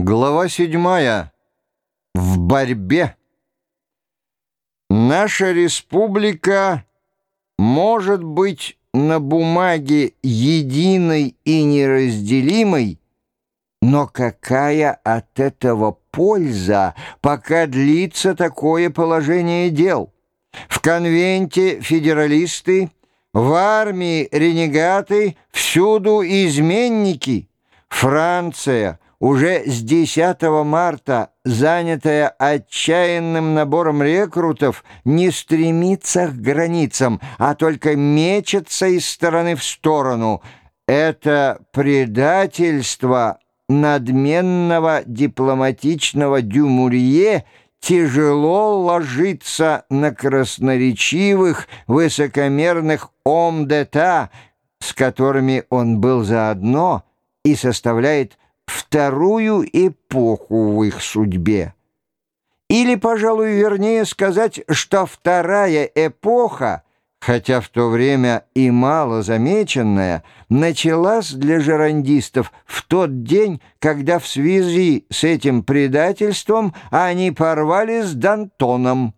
Глава седьмая. В борьбе. Наша республика может быть на бумаге единой и неразделимой, но какая от этого польза, пока длится такое положение дел? В конвенте федералисты, в армии ренегаты, всюду изменники. Франция — уже с 10 марта, занятая отчаянным набором рекрутов, не стремится к границам, а только мечется из стороны в сторону. Это предательство надменного дипломатичного Дюмурье тяжело ложится на красноречивых, высокомерных омдета, с которыми он был заодно и составляет вторую эпоху в их судьбе. Или, пожалуй, вернее сказать, что вторая эпоха, хотя в то время и мало замеченная, началась для жерандистов в тот день, когда в связи с этим предательством они порвали с Дантоном.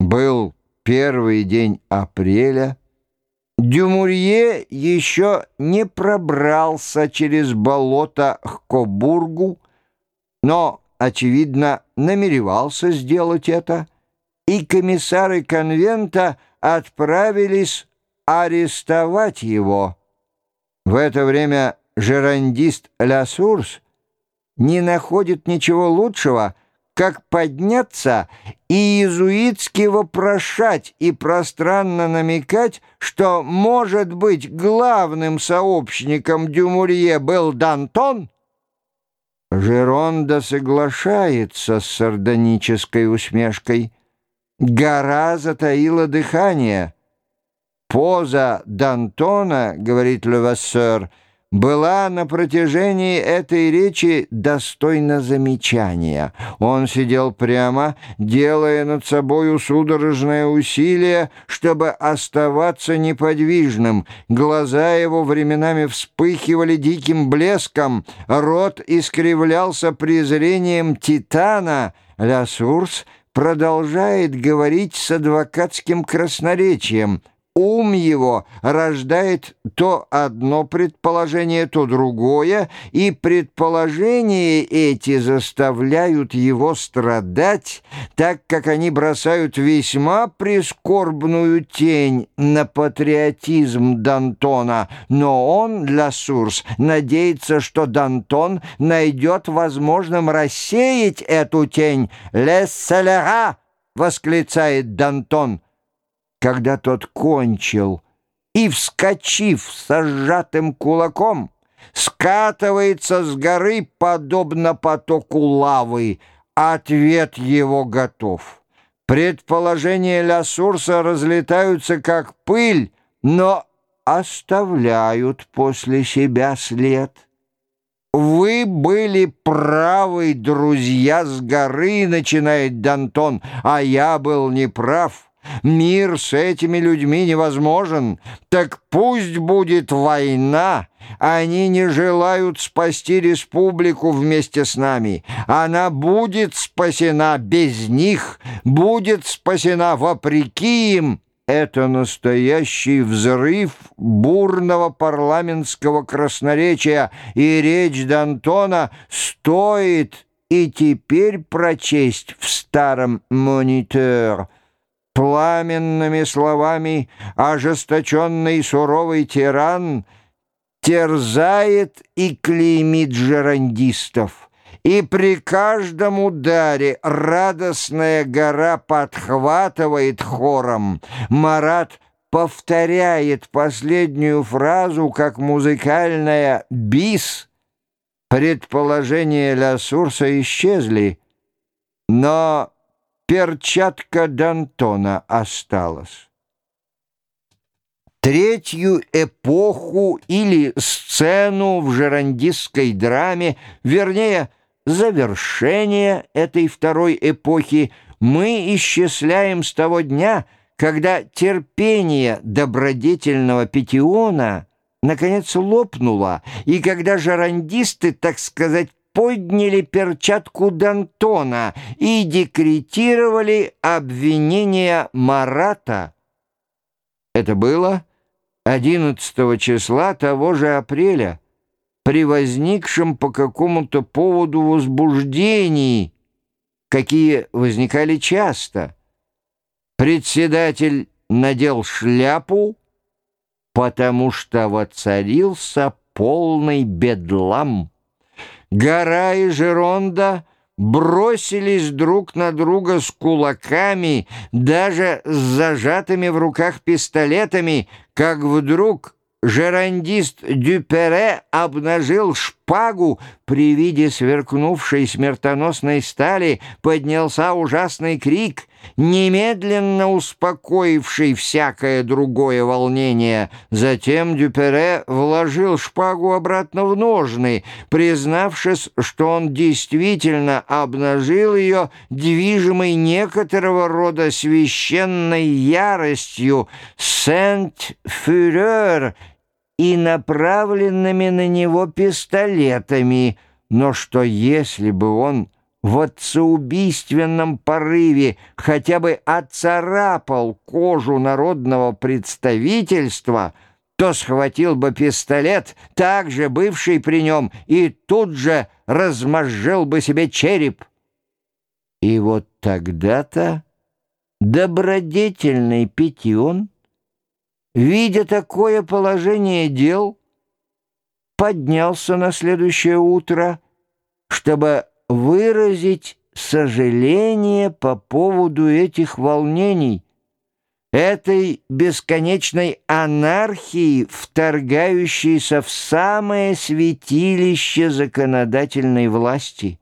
Был первый день апреля Дюмурье еще не пробрался через болото к Кобургу, но, очевидно, намеревался сделать это, и комиссары конвента отправились арестовать его. В это время жерандист Ля Сурс не находит ничего лучшего — как подняться и иезуитски вопрошать и пространно намекать, что, может быть, главным сообщником Дюмурье был Дантон? Жеронда соглашается с сардонической усмешкой. Гора затаила дыхание. Поза Дантона, говорит Левассер, — была на протяжении этой речи достойна замечания. Он сидел прямо, делая над собою судорожное усилие, чтобы оставаться неподвижным. Глаза его временами вспыхивали диким блеском, рот искривлялся презрением титана. Лясурс продолжает говорить с адвокатским красноречием — Ум его рождает то одно предположение, то другое, и предположения эти заставляют его страдать, так как они бросают весьма прискорбную тень на патриотизм Д'Антона. Но он, для Сурс, надеется, что Д'Антон найдет возможным рассеять эту тень. «Лес селера!» — восклицает Д'Антон — когда тот кончил и, вскочив с сжатым кулаком, скатывается с горы, подобно потоку лавы. Ответ его готов. Предположения Лясурса разлетаются, как пыль, но оставляют после себя след. «Вы были правы, друзья с горы», — начинает Дантон, — «а я был неправ». Мир с этими людьми невозможен. Так пусть будет война. Они не желают спасти республику вместе с нами. Она будет спасена без них, будет спасена вопреки им. Это настоящий взрыв бурного парламентского красноречия, и речь Д'Антона стоит и теперь прочесть в старом «Монитор» пламенными словами ожесточенный суровый тиран терзает и клеймит жерандистов. И при каждом ударе радостная гора подхватывает хором. Марат повторяет последнюю фразу как музыкальная «бис». Предположения Ля Сурса исчезли, но перчатка Д'Антона осталась. Третью эпоху или сцену в жерандистской драме, вернее, завершение этой второй эпохи мы исчисляем с того дня, когда терпение добродетельного Петиона наконец лопнуло, и когда жерандисты, так сказать, подняли перчатку Д'Антона и декретировали обвинение Марата. Это было 11 числа того же апреля при возникшем по какому-то поводу возбуждении, какие возникали часто. Председатель надел шляпу, потому что воцарился полный бедлам. Гора и Жеронда бросились друг на друга с кулаками, даже с зажатыми в руках пистолетами, как вдруг жерандист Дюпере обнажил шпагу. При виде сверкнувшей смертоносной стали поднялся ужасный крик, немедленно успокоивший всякое другое волнение. Затем Дюпере вложил шпагу обратно в ножны, признавшись, что он действительно обнажил ее, движимой некоторого рода священной яростью «Сент-Фюрер» и направленными на него пистолетами, но что если бы он в отцеубийственном порыве хотя бы отцарапал кожу народного представительства, то схватил бы пистолет, также бывший при нем, и тут же размозжил бы себе череп. И вот тогда-то добродетельный Петион, видя такое положение дел, поднялся на следующее утро, чтобы выразить сожаление по поводу этих волнений, этой бесконечной анархии, вторгающейся в самое святилище законодательной власти.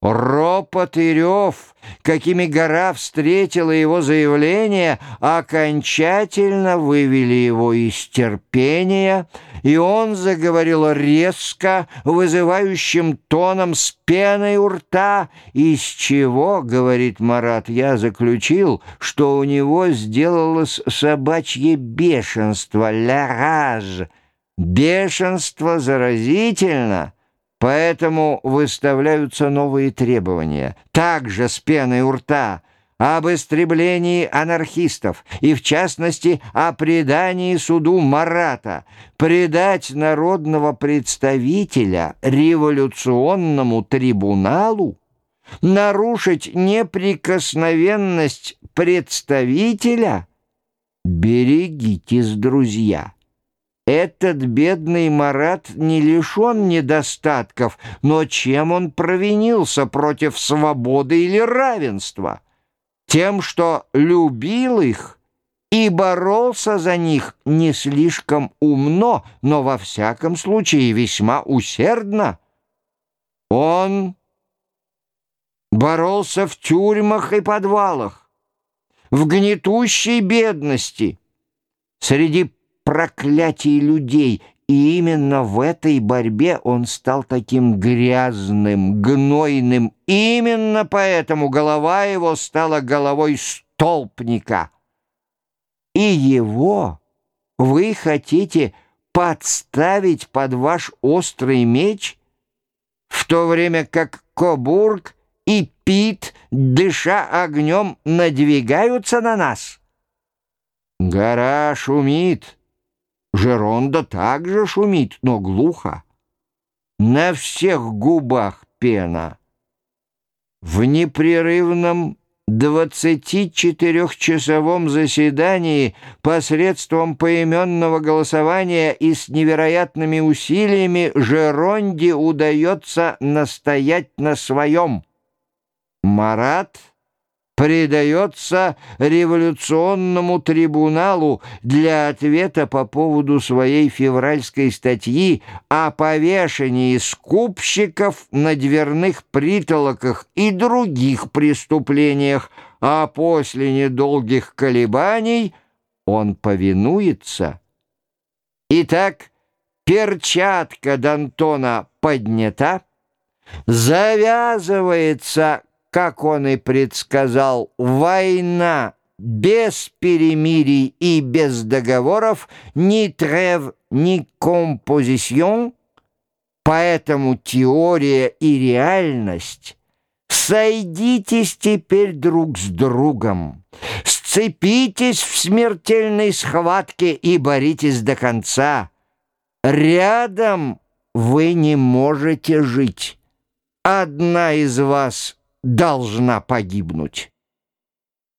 Ропот и рев, какими гора встретила его заявление, окончательно вывели его из терпения, и он заговорил резко, вызывающим тоном с пеной у рта, из чего, говорит Марат, я заключил, что у него сделалось собачье бешенство, ля Бешенство заразительно — Поэтому выставляются новые требования, также с пеной у рта, об истреблении анархистов и, в частности, о предании суду Марата, предать народного представителя революционному трибуналу, нарушить неприкосновенность представителя. Берегитесь, друзья! Этот бедный Марат не лишен недостатков, но чем он провинился против свободы или равенства? Тем, что любил их и боролся за них не слишком умно, но во всяком случае весьма усердно. Он боролся в тюрьмах и подвалах, в гнетущей бедности, среди проклятий людей, и именно в этой борьбе он стал таким грязным, гнойным. Именно поэтому голова его стала головой столпника. И его вы хотите подставить под ваш острый меч, в то время как Кобург и Пит, дыша огнем, надвигаются на нас? Гора шумит. Жеронда также шумит, но глухо. На всех губах пена. В непрерывном 24-часовом заседании посредством поименного голосования и с невероятными усилиями Жеронде удается настоять на своем. Марат предается революционному трибуналу для ответа по поводу своей февральской статьи о повешении скупщиков на дверных притолоках и других преступлениях, а после недолгих колебаний он повинуется. Итак, перчатка Д'Антона поднята, завязывается как он и предсказал, война без перемирий и без договоров, ни трев, ни композицион, Поэтому теория и реальность Сойдитесь теперь друг с другом, сцепитесь в смертельной схватке и боритесь до конца. Рядом вы не можете жить. Одна из вас должна погибнуть.